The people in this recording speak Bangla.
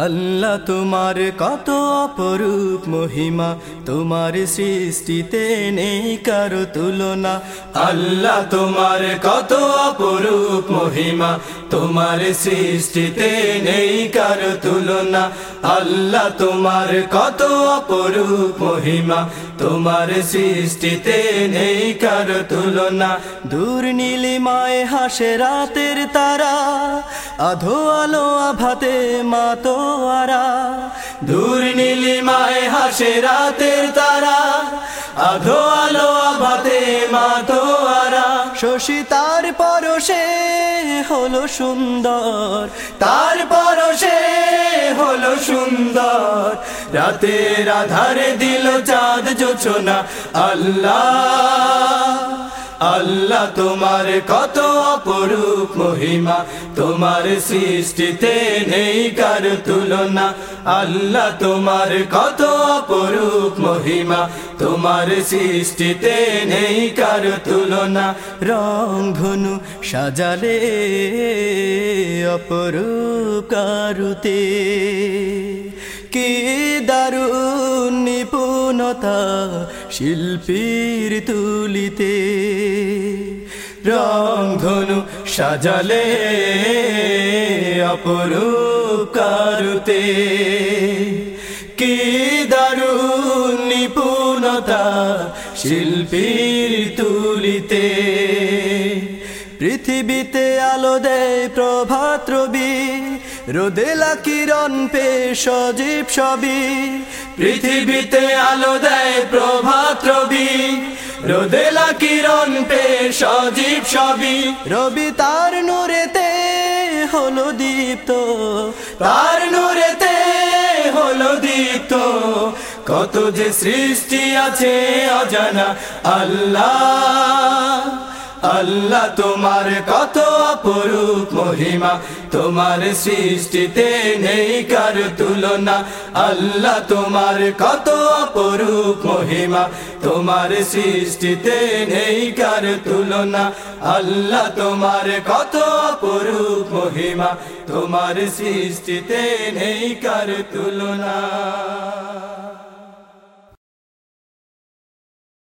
আল্লাহ তোমার কত অপরূপ মহিমা, তোমার সৃষ্টিতে নেই কারও তুলনা। আল্লাহ তোমার কত অপরূপ মহিমা তোমার সৃষ্টিতে নেই কার তুলনা। আল্লাহ তোমার কত অপরূপ মহিমা। তোমার সৃষ্টিতে নেই কার তুলনা। দূর নীলিমায় হাসে রাতের তারা। আধো আলো আভাতে মাতো আরা দূর নীলিমায় হাসে রাতের তারা। আধো শশী তার পরশে হলো সুন্দর। তার পরশে হলো সুন্দর। রাতের আধারে দিল চাঁদ জোছনা আল্লাহ। আল্লাহ তোমার কত অপরূপ মহিমা, তোমার সৃষ্টিতে নেই কার তুলনা। আল্লাহ তোমার কত অপরূপ মহিমা, তোমার সৃষ্টিতে নেই কার তুলনা। রং ধনু সাজালে অপরূপ কারুতে, কি দারুণ নিপুণতা শিল্পীর তুলিতে রং ধনু সাজালে অপরূপ কারুতে কি দারুণ নিপুণতা শিল্পীর তুলিতে। পৃথিবীতে আলো দেয় প্রভাত রবি রোদেলা কিরণ পে সজীব সবই পৃথিবীতে আলো দেয় প্রভাত রবি। রোদেলা কিরণ পে সজীব সবই রবি তার নূরেতে হলো দীপ্ত। তার নূরেতে হলো দীপ্ত। কত যে সৃষ্টি আছে অজানা আল্লাহ। আল্লাহ তোমার কত অপরূপ মহিমা, তোমার সৃষ্টিতে নেই কার তুলনা। আল্লাহ তোমার কত অপরূপ মহিমা, তোমার সৃষ্টিতে নেই কার তুলনা। আল্লাহ তোমার কত অপরূপ মহিমা, তোমার সৃষ্টিতে নেই কার তুলনা।